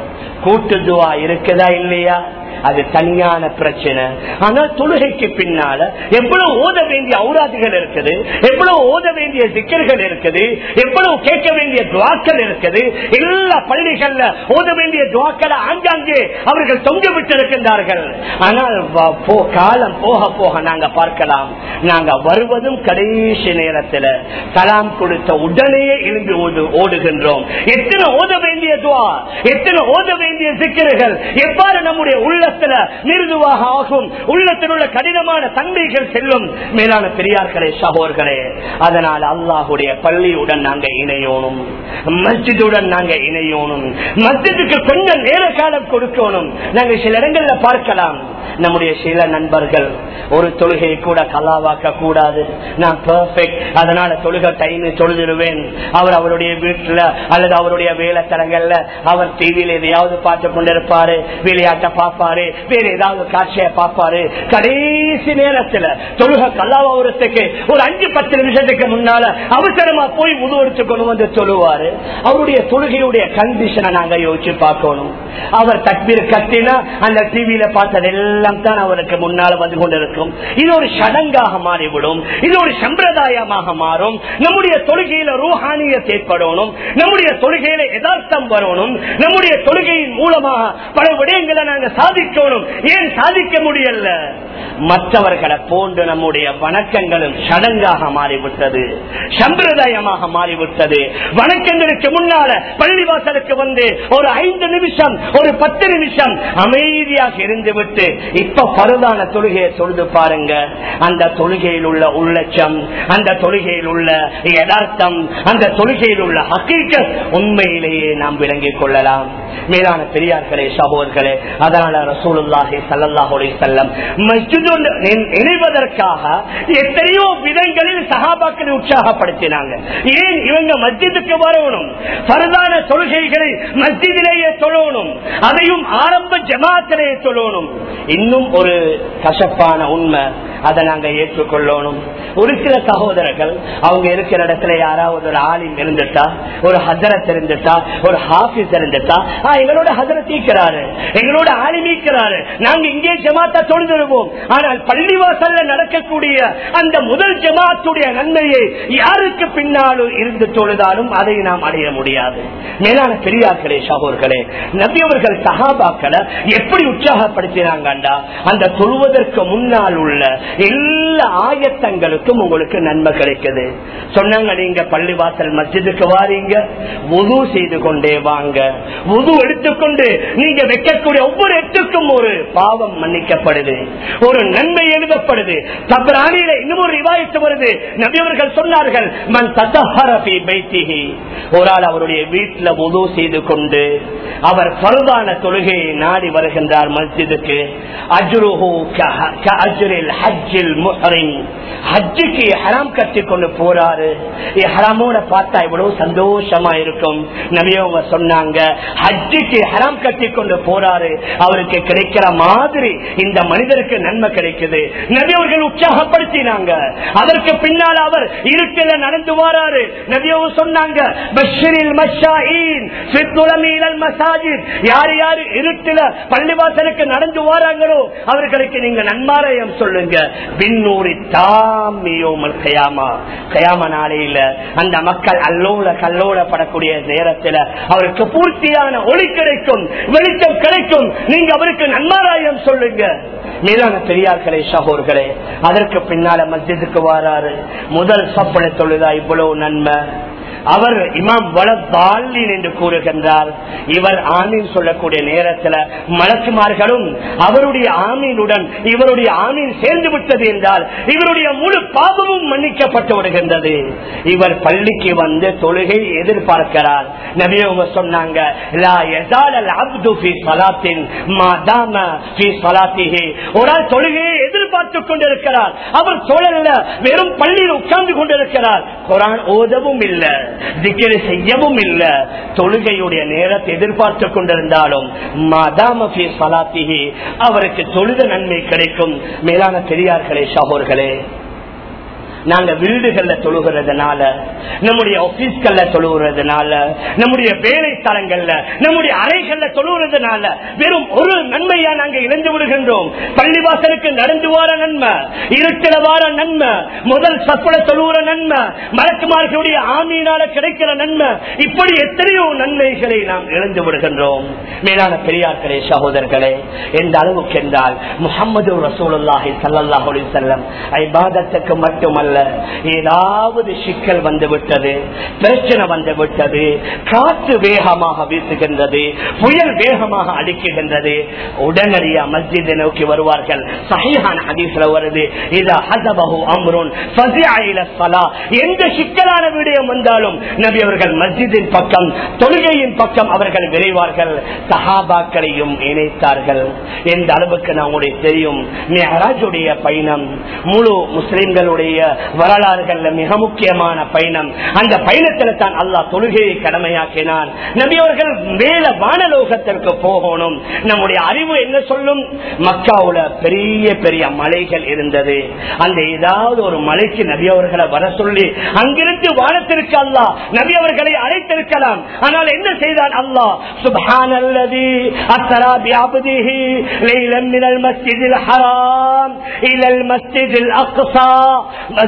கூட்டு துவா இருக்குதா இல்லையா? அது தனியான பிரச்சனை. ஆனால் தொழுகைக்கு பின்னால எவ்வளவு ஓத வேண்டிய ஔராதுகள் இருக்குது எவ்வளவு ஓத வேண்டிய சிக்கல்கள் இருக்குது எவ்வளவு கேட்க வேண்டிய துவாக்கள் இருக்குது எல்லா பள்ளிகள்ல ஓத வேண்டிய துவாக்களை ஆங்காங்கே அவர்கள் தொங்க விட்டிருக்கின்றார்கள். ஆனால் போ- காலம் போக போக நாங்க பார்க்கலாம். நாங்க வருவதும் கடைசி நேரத்தில் தலாம் கொடுத்த உடனே எழுந்து ஓடு- ஓடுகின்றோம். எத்தனை ஓத வேண்டிய துவா எத்தனை ஓத வேண்டிய சிக்கல்கள் எவ்வாறு நம்முடைய உள்ளத்துல மிருதுவாக ஆகும். உள்ளத்தில் உள்ள கடினமான தன்மைகள் செல்லும். மேலான பெரியார்களே சகோர்களே அதனால் அல்லாஹுடைய பள்ளியுடன் நாங்க இணையோனும் மஸ்ஜிதுடன் நாங்க இணையோனும் மஸ்ஜிதுக்கு கொஞ்சம் நேர காலம் கொடுக்கணும். நாங்க சில இடங்கள்ல பார்க்கலாம். நம்முடைய சில நண்பர்கள் ஒரு தொழுகையை கூட கலாவாக்க கூடாது நான் பெர்ஃபெக்ட் அதனால தொழுகை டைம் தொழுதிருவேன் அவர் அவருடைய வீட்டுல அல்லது அவருடைய வேலை தரங்கள்ல அவர் டிவியில எதையாவது பார்த்து கொண்டிருப்பாரு. விளையாட்ட பார்ப்பாரு. வேற ஏதாவது காட்சியை பார்ப்பாரு கடைசி நேரத்துல தொழுகை கல்லாவரத்துக்கு ஒரு அஞ்சு பத்து நிமிஷத்துக்கு முன்னால அவசரமா போய் முதுவெடுத்து கொண்டு வந்து சொல்லுவாரு அவருடைய தொழுகையுடைய கண்டிஷனை நாங்க யோசிச்சு பார்க்கணும். அவர் தக்பீர் கட்டினா அந்த டிவியில பார்த்ததெல்லாம் தான் அவருக்கு முன்னால வந்து கொண்டிருக்கும். இது ஒரு சடங்காக மாறிவிடும். இது ஒரு சம்பிரதாயமாக மாறும். நம்முடைய தொழுகையில ரூஹானிய ஏற்படணும். நம்முடைய தொழுகையில எதார்த்தம் வரணும். நம்முடைய தொழுகையின் மூலமாக பல விடயங்களை நாங்க சாதிக்கணும். ஏன் சாதிக்க முடியல? மற்றவர்களை போன்று நம்முடைய வணக்கங்களும் சடங்காக மாறிவிட்டது சம்பிரதாயமாக மாறிவிட்டது. வணக்கங்களுக்கு முன்னால பள்ளிவாசலுக்கு வந்து ஒரு ஐந்து நிமிஷம் ஒரு பத்து நிமிஷம் அமைதியாக இருந்துவிட்டு இப்ப பருதான தொழுகையை தொழுது பாருங்க. அந்த தொழுகையில் உள்ள உள்ளச்சம் அந்த தொழுகையில் உள்ள யதார்த்தம் அந்த தொழுகையில் உள்ள ஹக்கீக்க உண்மையிலேயே நாம் விளங்கிக் கொள்ளலாம். மேலான பெரியார்களே சகோதர்களே அதனால ரசூலுல்லாஹி ஸல்லல்லாஹு செல்லம் இணைவதற்காக எத்தனையோ விதங்களில் சஹாபாக்களை உற்சாகப்படுத்தினாங்க. ஏன் இவங்க மஸ்ஜிதுக்கு வரணும்? பரதான தொழுகைகளை மஸ்ஜிதிலேயே தொழணும். அதையும் ஆரம்ப ஜமாத்திலேயே தொழணும். இன்னும் ஒரு கசப்பான உண்மை அதை நாங்க ஏற்றுக்கொள்ளணும். ஒரு சில சகோதரர்கள் அவங்க இருக்கிற இடத்துல யாராவது ஒரு ஆலிம் இருந்துட்டா ஒரு ஹசரத் இருந்துட்டா ஒரு ஹாஃபிஸ் இருந்துட்டா எங்களோட ஹசரத் ஈக்கிறாரு. எங்களோட ஆலிம் ஈக்கிறாரு. நாங்க இங்கே ஜமாத்தா தொழுதுருவோம். ஆனால் பள்ளிவாசல்ல நடக்கக்கூடிய அந்த முதல் ஜமாத்துடைய நன்மையை யாருக்கு பின்னாலும் இருந்து தொழுதாலும் அதை நாம் அடைய முடியாது. மேலான பெரியார்களே சகோர்களே நபியவர்கள் சகாபாக்களை எப்படி உற்சாகப்படுத்தினாங்கண்டா அந்த தொழுவதற்கு முன்னால் உள்ள எல்லா ஆயத்தங்களுக்கும் உங்களுக்கு நன்மை கிடைக்குது. சொன்னாங்க நீங்க பள்ளிவாசல் மஸ்ஜிதுக்கு வாரீங்க உது செய்து கொண்டே வாங்க. உது எடுத்துக்கொண்டு நீங்க வைக்கக்கூடிய ஒவ்வொரு எட்டுக்கும் ஒரு பாவம் மன்னிக்கப்படுது. ஒரு நன்மை எழுதப்படுது. தப்ரானியில இன்னும் ஒரு ரிவாயத்து வருது. நபியவர்கள் சொன்னார்கள் மன் ஒரு ஆள் அவருடைய வீட்டுல உது செய்து கொண்டு அவர் பருதான தொழுகையை நாடி வருகின்றார் மஸ்ஜிதுக்கு. அஜ்ருஹு அஜ்ரில் ஹஜ்ஜில் முஹரிம். ஹஜ்ஜுக்கு ஹராம் கட்டி கொண்டு போறாரு. ஹராமோட பார்த்தா இவ்வளவு சந்தோஷமா இருக்கும். நபியவங்க சொன்னாங்க ஹஜ்ஜுக்கு ஹராம் கட்டி கொண்டு போறாரு. அவருக்கு கிடைக்கிற மாதிரி இந்த மனிதருக்கு நன்மை கிடைக்குது. நபியவர்கள் உற்சாகப்படுத்தினாங்க. அதற்கு பின்னால் அவர் இருட்டில நடந்து வராரு. நபியவங்க சொன்னாங்க யார் யார் இருட்டில பள்ளிவாசலுக்கு நடந்து வராங்களோ அவர்களுக்கு நீங்க நன்மாராயம் சொல்லுங்க. பின்னூரி தாமியோமல் கயாமா. கயாம நாளையில அந்த மக்கள் அல்லோல கல்லோல படக்கூடிய நேரத்தில் அவருக்கு பூர்த்தியான ஒளி கிடைக்கும் வெளிச்சம் கிடைக்கும். நீங்க அவருக்கு நன்மாராயம் சொல்லுங்க. மேலான பெரியார்களே சகோர்களே அதற்கு பின்னால மஸ்ஜிதுக்கு வாராரு. முதல் சப்பளை தொழுதா இவ்வளவு நன்மை? அவர் இமாம் வளபாலின் என்று கூறுகின்றார். இவர் ஆமீன் சொல்லக்கூடிய நேரத்தில் மலக்குமார்களும் அவருடைய ஆமீனுடன் இவருடைய ஆமீன் சேர்ந்து விட்டது என்றால் இவருடைய முழு பாபமும் மன்னிக்கப்பட்டு விடுகின்றது. இவர் பள்ளிக்கு வந்து தொழுகை எதிர்பார்க்கிறார். நபியவங்க சொன்னாங்க "லா அப்து மா தாம ஒரு ஆள் தொழுகையை எதிர்பார்த்துக் கொண்டிருக்கிறார். அவர் தொழல்ல வெறும் பள்ளியில் உட்கார்ந்து கொண்டிருக்கிறார். குரான் ஓதவும் இல்லை. திக்கரை செய்யவும் இல்ல. தொழுகையுடைய நேரத்தை எதிர்பார்த்து கொண்டிருந்தாலும் மதாம ஃபீ அவருக்கு தொழுத நன்மை கிடைக்கும். மேலான பெரியார்களே சகோர்களே நாங்க வீடுகள்ல தொழுகிறதுனால நம்முடைய ஆபீஸ்கள்ல தொழுகிறதுனால நம்முடைய வேலை தளங்கள்ல நம்முடைய அறைகள்ல தொழுகிறதுனால வெறும் ஒரு நன்மையா நாங்க இழந்து விடுகின்றோம். பள்ளிவாசலுக்கு நடந்து வார நன்மை இருட்டில வார நன்மை முதல் சப்பல தொழுகிற நன்மை மலக்குமார்களுடைய ஆமீனால கிடைக்கிற நன்மை இப்படி எத்தனையோ நன்மைகளை நாம் இழந்து விடுகின்றோம். மேலான பெரியார்களே சகோதரர்களே எந்த அளவுக்கு என்றால் முகமது ரசூலுல்லாஹி ஸல்லல்லாஹு அலைஹி வஸல்லம் ஐபாதத்துக்கு மட்டுமல்ல ஏதாவது சிக்கல் வந்து விட்டது பிரச்சனை வந்து விட்டது காற்று வேகமாக வீசுகின்றது புயல் வேகமாக அடிக்குகின்றது உடனடியா மஸ்ஜிதை நோக்கி வருவார்கள். சஹீஹான ஹதீஸ்ல வருது இதா ஹஸபஹு அம்ருன் எந்த சிக்கலான விடயம் வந்தாலும் நபி அவர்கள் மஸ்ஜிதின் பக்கம் தொழுகையின் பக்கம் அவர்கள் விரைவார்கள். சஹாபாக்களையும் இணைத்தார்கள். எந்த அளவுக்கு நான் நம்முடைய தெரியும்? மிஹராஜுடைய பயணம் முழு முஸ்லிம்களுடைய வரலாறுகள்ல மிக முக்கியமான பயணம். அந்த பயணத்துல தான் அல்லாஹ் தொழுகையை கடமையாக்கினான். நபியவர்கள் வேலை மேல வானலோகத்திற்கு போகணும். நம்முடைய அறிவு என்ன சொல்லும்? மக்காவுல பெரிய பெரிய மலைகள் இருந்தது. அந்த ஏதாவது ஒரு மலைக்கு நபியவர்களை வர சொல்லி அங்கிருந்து வானத்திற்கு அல்லாஹ் நபியவர்களை அழைத்திருக்கலாம். ஆனால் என்ன செய்தான் அல்லாஹ்? சுபானல்லதி அஸ்ரா பிஅப்திஹி லைலன் மினல் மஸ்ஜிதில் ஹராம் இலல் மஸ்ஜிதில் அக்ஸா.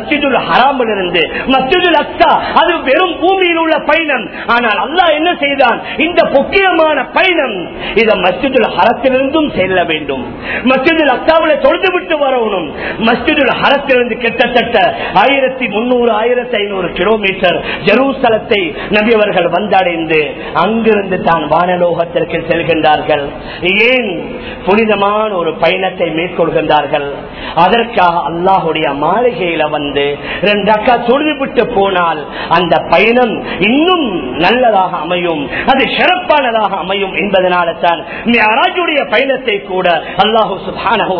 மஸ்ஜிதுல் ஹராமில் இருந்து மஸ்ஜிதுல் அக்ஸா அது வெறும் பூமியில் உள்ள பயணம். ஆனால் அல்லாஹ் என்ன செய்தான்? இந்த முக்கியமான பயணம் இதை மஸ்ஜிதுல் ஹரத்திலிருந்தும் செல்ல வேண்டும். மஸ்ஜிதுல் அக்ஸாவில் தொழுது விட்டு வரணும். மஸ்ஜிதுல் ஹரத்திலிருந்து கிட்டத்தட்ட ஆயிரத்தி முன்னூறு ஆயிரத்தி ஐநூறு கிலோமீட்டர் ஜெருசலத்தை நபியவர்கள் வந்தடைந்து அங்கிருந்து தான் வானலோகத்திற்கு செல்கின்றார்கள். ஏன்? புனிதமான ஒரு பயணத்தை மேற்கொள்கின்றார்கள். அதற்காக அல்லாஹுடைய மாளிகையில வந்து ரெண்டு அக்கா தொழுது விட்டு போனால் அந்த பயணம் இன்னும் நல்லதாக அமையும். அது சிறப்பானதாக அமையும் என்பதனால தான் பயணத்தை கூட அல்லாஹூ சுப்ஹானஹு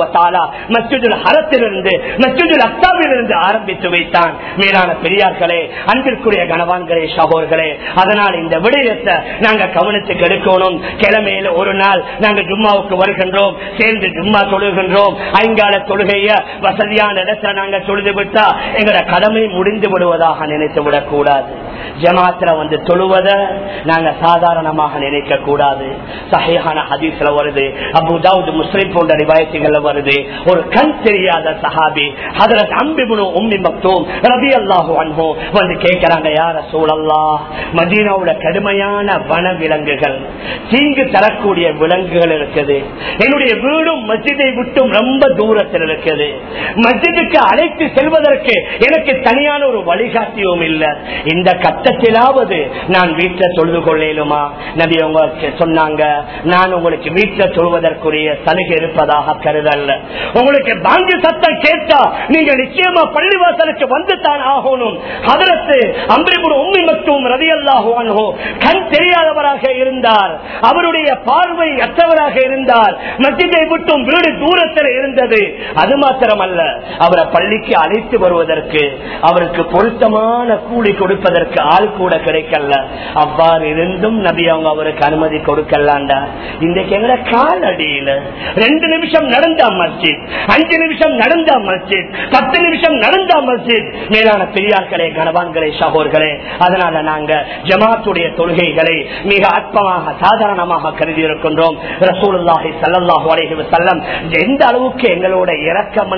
மஸ்ஜிதுல் ஹரத்திலிருந்து மஸ்ஜிதுல் அத்தாவிலிருந்து ஆரம்பித்து வைத்தான். மேலான பெரியார்களே அன்பிற்குரிய கணவான்களே சகோர்களே அதனால் இந்த விடயத்தை நாங்க கவனத்துக்கு எடுக்கணும். கிழமையில ஒரு நாள் நாங்க ஜும்மாவுக்கு வருகின்றோம். சேர்ந்து ஜும்மா தொழுகின்றோம். ஐங்கால தொழுகைய வசதியான இடத்தை நாங்க தொழுது விட்டா எங்களோட கடமை முடிந்து விடுவதாக நினைத்து விடக் கூடாது ஜமாத்துல வந்து தொழுவத நாங்க சாதாரணமாக நினைக்க கூடாது சஹீஹான ஹதீஸ்ல வருது அபுதாவுது தாவூத் முஸ்லிம் போன்ற ரிவாயத்துகள்ல வருது. ஒரு கண் தெரியாத சஹாபி ஹதரத் அம்பிபுனு உம்மி மக்தூம் ரபி அல்லாஹு அன்போ வந்து கேட்கிறாங்க யார சூழல்லா மதீனாவுல கடுமையான வன விலங்குகள் தீங்கு தரக்கூடிய விலங்குகள் இருக்குது. என்னுடைய வீடும் மஸ்ஜிதை விட்டும் ரொம்ப தூரத்தில் இருக்குது. மஸ்ஜிதுக்கு அழைத்து செல்வதற்கு எனக்கு தனியான ஒரு வழிகாட்டியும் இல்லை. இந்த கட்டத்திலாவது நான் வீட்டில் தொழுது கொள்ளேனுமா? நபி உங்களுக்கு சொன்னாங்க நான் உங்களுக்கு வீட்டில் தொழுவதற்குரிய சலுகை இருப்பதாக கருதல்ல. உங்களுக்கு பாங்கு சத்தம் கேட்டா நீங்க நிச்சயமா பள்ளிவாசலுக்கு வந்து தான் ஆகணும். அதற்கு அம்பிரிபுரம் உண்மை மற்றும் ரவி அல்லாஹோ கண் தெரியாதவராக இருந்தார். அவருடைய பார்வை அற்றவராக இருந்தார். மத்தியை விட்டும் வீடு தூரத்தில் இருந்தது. அது மாத்திரமல்ல அவரை பள்ளிக்கு அழைத்து வருவதற்கு அவருக்கு பொருத்தமான கூலி கொடுப்பதற்கு ஆள் கூட கிடைக்கல. அவ்வாறு இருந்தும் நபி அவங்க அவருக்கு அனுமதி கொடுக்கலாண்டா? இன்றைக்கு எங்களை காலடியில ரெண்டு நிமிஷம் நடந்தா மஸ்ஜித் அஞ்சு நிமிஷம் நடந்தா மஸ்ஜித் பத்து நிமிஷம் நடந்தா மஸ்ஜித். மேலான பெரியார்களே கனவான்களே சகோர்களே அதனால நாங்க ஜமாத்துடைய தொழுகைகளை மிக அற்பமாக சாதாரணமாக கருதி இருக்கின்றோம் ரசூலுல்லாஹி சல்லாஹு அலைஹி வஸல்லம் எந்த அளவுக்கு எங்களோட இறக்கம்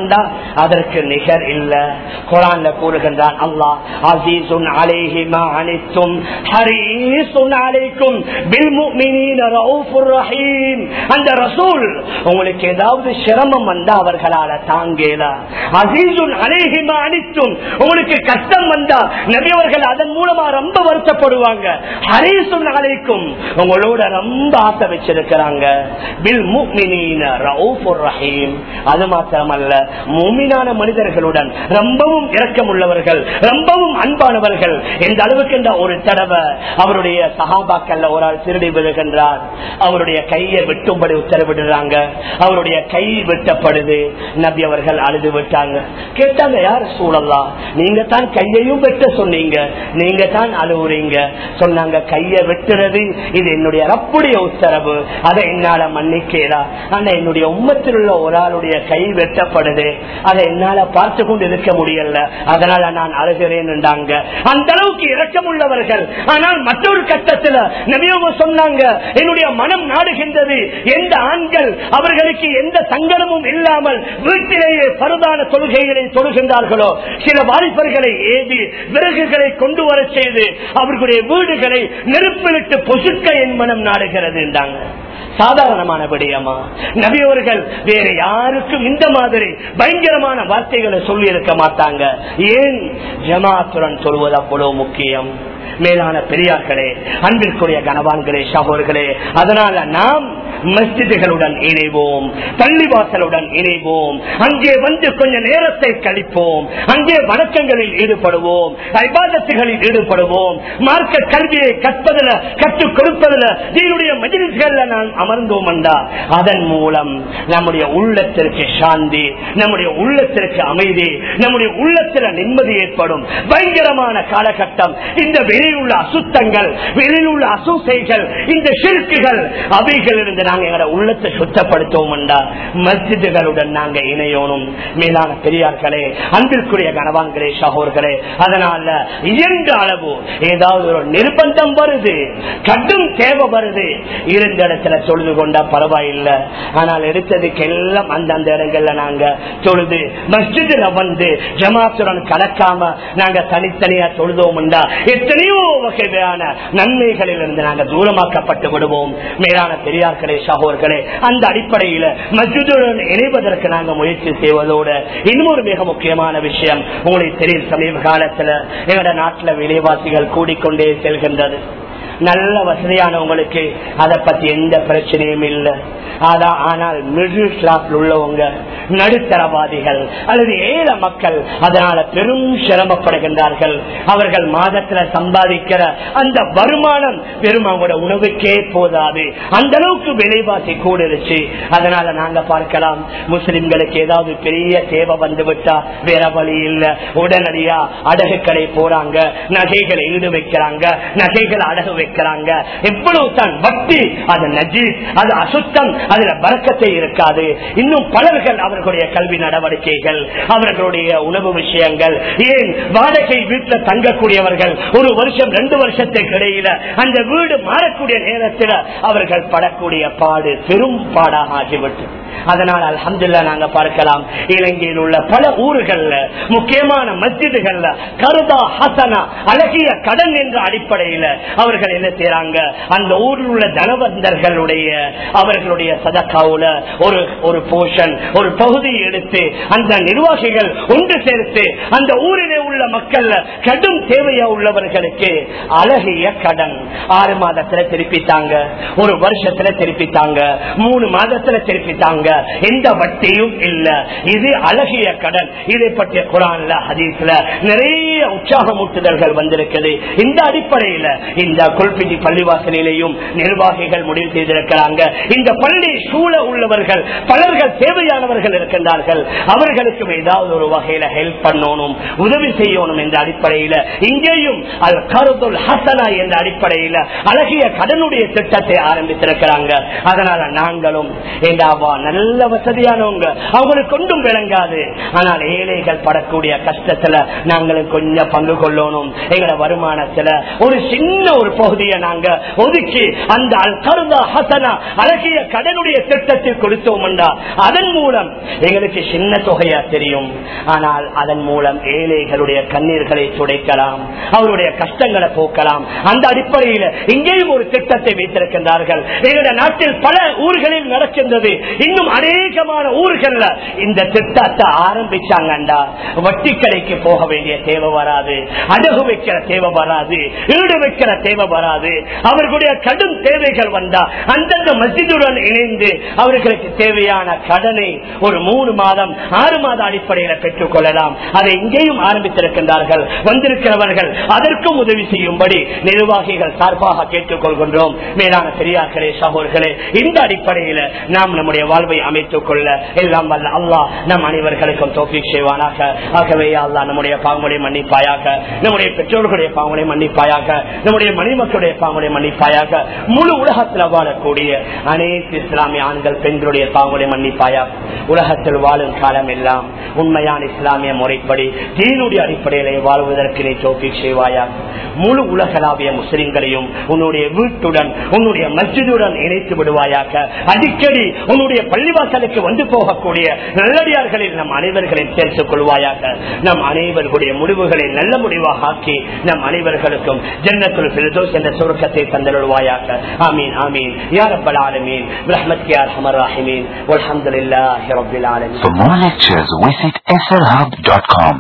அதற்கு நிகர் இல்லை. குரான்ல கூறுகின்றான் அல்லாஹ் அசீசுன் அலைஹி மா அனித்தும் அலைக்கும் பில் முஃமினீன ரவுஃபுர் ரஹீம். அந்த ரசூல் உங்களுக்கு ஏதாவது சிரமம் வந்தா அவர்களால தாங்கேல. அசீசுன் அலேஹிமா அனித்தும் உங்களுக்கு கஷ்டம் வந்தா நபியவர்கள் அதன் மூலமா ரொம்ப வருத்தப்படுவாங்க. ஹரீசுன் அலைக்கும் உங்களோட ரொம்ப ஆசை வச்சிருக்கிறாங்க. பில் முஃமினீன ரவுஃபுர் ரஹீம். அது மாத்திரமல்ல மூமினான மனிதர்களுடன் ரொம்ப ரொம்பவும் இரக்கம் உள்ளவர்கள் ரொம்பவும் அன்பானவர்கள். எந்த அளவுக்கு என்ற ஒரு தடவை அவருடைய சகாபாக்கல்ல ஒரு ஆள் திருடி விழுகின்றார் அவருடைய கையை வெட்டும்படி உத்தரவிடுறாங்க. அவருடைய கை வெட்டப்படுது. நபி அவர்கள் அழுது விட்டாங்க. கேட்டாங்க யார் சூழலாம் நீங்க தான் கையையும் வெட்ட சொன்னீங்க. நீங்க தான் அழுவுறீங்க. சொன்னாங்க கையை வெட்டுறது இது என்னுடைய ரப்புடைய உத்தரவு. அதை என்னால மன்னிக்கலா ஆனா என்னுடைய உம்மத்தில் உள்ள ஒரு ஆளுடைய கை வெட்டப்படுது. அதை என்னால பார்த்து கொண்டு இருக்க முடியும் முடியல. அதனால நான் அழுகிறேன் என்றாங்க. அந்த அளவுக்கு இரக்கம் உள்ளவர்கள் ஆனால் மற்றொரு கட்டத்தில் நபியவங்க சொன்னாங்க என்னுடைய மனம் நாடுகின்றது. எந்த ஆண்கள் அவர்களுக்கு எந்த சங்கடமும் இல்லாமல் வீட்டிலேயே பருதான தொழுகைகளை தொழுகின்றார்களோ சில வாலிபர்களை ஏவி விறகுகளை கொண்டு வர செய்து அவர்களுடைய வீடுகளை நெருப்பிலிட்டு பொசுக்க என் மனம் நாடுகிறது என்றாங்க. சாதாரணமான விடயமா? நபியவர்கள் வேற யாருக்கும் இந்த மாதிரி பயங்கரமான வார்த்தைகளை சொல்லி இருக்க மாட்டாங்க. ஏன்? ஜமாத்துடன் சொல்வது அவ்வளவு முக்கியம். மேலான பெரியார்களே அன்பிற்குரிய கனவான்களே சகோர்களே அதனால நாம் மஸ்ஜிதுகளுடன் இணைவோம் பள்ளிவாசலுடன் இணைவோம் அங்கே வந்து கொஞ்ச நேரத்தை கழிப்போம் அங்கே வணக்கங்களில் ஈடுபடுவோம் ஐபாதத்துகளில் ஈடுபடுவோம் மார்க்க கல்வியை கற்பதில் கற்றுக் கொடுப்பதில் தீனுடைய மஜிலிஸ்கள்ல நான் அமர்ந்தோம் என்றா அதன் மூலம் நம்முடைய உள்ளத்திற்கு சாந்தி நம்முடைய உள்ளத்திற்கு அமைதி நம்முடைய உள்ளத்தில் நிம்மதி ஏற்படும். பயங்கரமான காலகட்டம். இந்த வெளியில் உள்ள அசுத்தங்கள் வெளியில் உள்ள அசூசைகள் இந்த சிற்குகள் அவைகளிலிருந்து இருந்து நாங்க எங்களோட உள்ளத்தை சுத்தப்படுத்துவோம் என்றால் மஸ்ஜிதுகளுடன் நாங்க இணையோனும் மேலான பெரியார்களே அன்பிற்குரிய கனவான்களே சகோர்களே அதனால இயன்ற அளவு ஏதாவது ஒரு நிர்பந்தம் வருது கடும் தேவை வருது. இருந்த இடத்துல தொழுது கொண்டா பரவாயில்லை. ஆனால் எடுத்ததுக்கு எல்லாம் அந்தந்த இடங்கள்ல நாங்க தொழுது மஸ்ஜிதுல வந்து ஜமாத்துடன் கலக்காம நாங்க தனித்தனியா தொழுதோம் எத்தனை எத்தனையோ வகையான நன்மைகளில் இருந்து நாங்க தூரமாக்கப்பட்டு விடுவோம் மேலான பெரியார்களே சகோர்களே அந்த அடிப்படையில மஸ்ஜிதுடன் இணைவதற்கு நாங்க முயற்சி செய்வதோடு இன்னும் ஒரு மிக முக்கியமான விஷயம் உங்களுக்கு தெரியும் சமீப காலத்துல எங்களோட நாட்டுல விலைவாசிகள் கூடிக்கொண்டே செல்கின்றது. நல்ல வசதியானவங்களுக்கு அதை பத்தி எந்த பிரச்சனையும் இல்லை. அதான் ஆனால் மிடில் கிளாஸ்ல உள்ளவங்க நடுத்தரவாதிகள் அல்லது ஏழை மக்கள் அதனால பெரும் சிரமப்படுகின்றார்கள். அவர்கள் மாதத்துல சம்பாதிக்கிற அந்த வருமானம் பெரும் அவங்களோட உணவுக்கே போதாது. அந்த அளவுக்கு விலைவாசி கூடிருச்சு. அதனால நாங்க பார்க்கலாம் முஸ்லிம்களுக்கு ஏதாவது பெரிய தேவை வந்து விட்டா வேற வழி இல்ல. உடனடியா அடகு கடை போறாங்க நகைகளை ஈடு வைக்கிறாங்க நகைகளை அடகு வைக்கிறாங்க எவ்வளவு தான் பக்தி. அது நஜீஸ் அது அசுத்தம் அதுல பறக்கத்தை இருக்காது. இன்னும் பலர்கள் அவர்களுடைய கல்வி நடவடிக்கைகள் அவர்களுடைய உணவு விஷயங்கள். ஏன் வாடகை வீட்டில் தங்கக்கூடியவர்கள் ஒரு வருஷம் ரெண்டு வருஷத்துக்கு இடையில அந்த வீடு மாறக்கூடிய நேரத்தில் அவர்கள் படக்கூடிய பாடு பெரும் பாடாக ஆகிவிட்டு. அதனால் அலமதுல்லா நாங்க பார்க்கலாம். இலங்கையில் உள்ள பல ஊர்கள்ல முக்கியமான மஸ்ஜிதுகள்ல கருதா ஹசனா அழகிய கடன் என்ற அடிப்படையில் அவர்கள் என்ன செய்யறாங்க அந்த ஊரில் உள்ள தனவந்தர்களுடைய அவர்களுடைய சதக்காவுல ஒரு ஒரு போர்ஷன் ஒரு பகுதி எடுத்து அந்த நிர்வாகிகள் ஒன்று சேர்த்து அந்த ஊரிலே உள்ள மக்கள் கடும் தேவையா உள்ளவர்களுக்கு அழகிய கடன். ஆறு மாதத்துல திருப்பித்தாங்க ஒரு வருஷத்துல திருப்பித்தாங்க மூணு மாதத்துல திருப்பித்தாங்க. எந்த வட்டியும் இல்ல. இது அழகிய கடன். இதை பற்றிய குரான்ல ஹதீஸ்ல நிறைய உற்சாகமூட்டுதல்கள் வந்திருக்கிறது இந்த அடிப்படையில இந்த கொல்பிட்டி பள்ளிவாசலிலேயும் நிர்வாகிகள் முடிவு செய்திருக்கிறாங்க. இந்த பள்ளி சூழ உள்ளவர்கள் பலர்கள் தேவையானவர்கள் இருக்கின்றார்கள். அவர்களுக்கும் ஏதாவது ஒரு வகையில ஹெல்ப் பண்ணணும் உதவி செய்யணும் என்ற அடிப்படையில இங்கேயும் அல் கருதுல் ஹசனா என்ற அடிப்படையில அழகிய கடனுடைய திட்டத்தை ஆரம்பித்திருக்கிறாங்க. அதனால நாங்களும் ஏண்டாவா நல்ல வசதியானவங்க அவங்களுக்கு ஒன்றும் விளங்காது. ஆனால் ஏழைகள் படக்கூடிய கஷ்டத்துல நாங்களும் கொஞ்சம் பங்கு கொள்ளணும். எங்களை வருமானத்துல ஒரு சின்ன ஒரு பகுதியை நாங்க ஒதுக்கி அந்த ஹசனா அழகிய கடனுடைய திட்டத்தில் கொடுத்தோம் அதன் மூலம் எங்களுக்கு சின்ன தொகையா தெரியும். ஆனால் அதன் மூலம் ஏழைகளுடைய கண்ணீர்களை துடைக்கலாம் அவருடைய கஷ்டங்களை போக்கலாம். அந்த அடிப்படையில் இங்கேயும் ஒரு திட்டத்தை வைத்திருக்கின்றார்கள். எங்களுடைய நாட்டில் பல ஊர்களில் நடக்கின்றது. இன்னும் அநேகமான ஊர்கள்ல இந்த திட்டத்தை ஆரம்பிச்சாங்கண்டா. வட்டி கடைக்கு போக வேண்டிய தேவை வராது. அடகு வைக்கிற தேவை வராது. ஈடு வைக்கிற தேவை வராது. அவர்களுடைய கடும் தேவைகள் வந்தா அந்தந்த மசிதுடன் இணைந்து அவர்களுக்கு தேவையான கடனை ஒரு மூணு மாதம் ஆறு மாத அடிப்படையில் பெற்றுக் கொள்ளலாம். அதை இங்கேயும் ஆரம்பித்திருக்கின்றார்கள். வந்திருக்கிறவர்கள் அதற்கும் உதவி செய்யும்படி நிர்வாகிகள் சார்பாக கேட்டுக் கொள்கின்றோம். மேலான பெரியார்களே சகோதர்களே இந்த அடிப்படையில் நாம் நம்முடைய வாழ்வை அமைத்துக் கொள்ள எல்லாம் வல்ல அல்லா நம் அனைவர்களுக்கும் தோப்பிக் செய்வானாக. ஆகவே அல்லா நம்முடைய பாங்குடைய மன்னிப்பாயாக நம்முடைய பெற்றோர்களுடைய பாங்குடைய மன்னிப்பாயாக நம்முடைய மணிமக்கள் மக்களுடைய பாவங்களை மன்னிப்பாயாக முழு உலகத்தில் வாழக்கூடிய அனைத்து இஸ்லாமிய ஆண்கள் பெண்களுடைய பாவங்களை மன்னிப்பாயாக உலகத்தில் வாழும் காலம் எல்லாம் உண்மையான இஸ்லாமிய முறைப்படி தீனுடைய அடிப்படையிலே வாழ்வதற்கு நீ தோப்பி செய்வாயாக முழு உலகளாவிய முஸ்லிம்களையும் உன்னுடைய வீட்டுடன் உன்னுடைய மஸ்ஜிதுடன் இணைத்து விடுவாயாக. அடிக்கடி உன்னுடைய பள்ளிவாசலுக்கு வந்து போகக்கூடிய நல்லடியார்களில் நம் அனைவர்களையும் சேர்த்துக் கொள்வாயாக. நம் அனைவர்களுடைய முடிவுகளை நல்ல முடிவாக ஆக்கி நம் அனைவர்களுக்கும் ஜன்னத்துல் ஃபிர்தௌஸ் என்ற சுருக்கத்தை தந்தருள்வாயாக ஆமீன் ஆமீன் யா ரப்பல் ஆலமீன் برحمتك يا ارحم الراحمين والحمد لله رب العالمين For more lectures, visit slhub.com.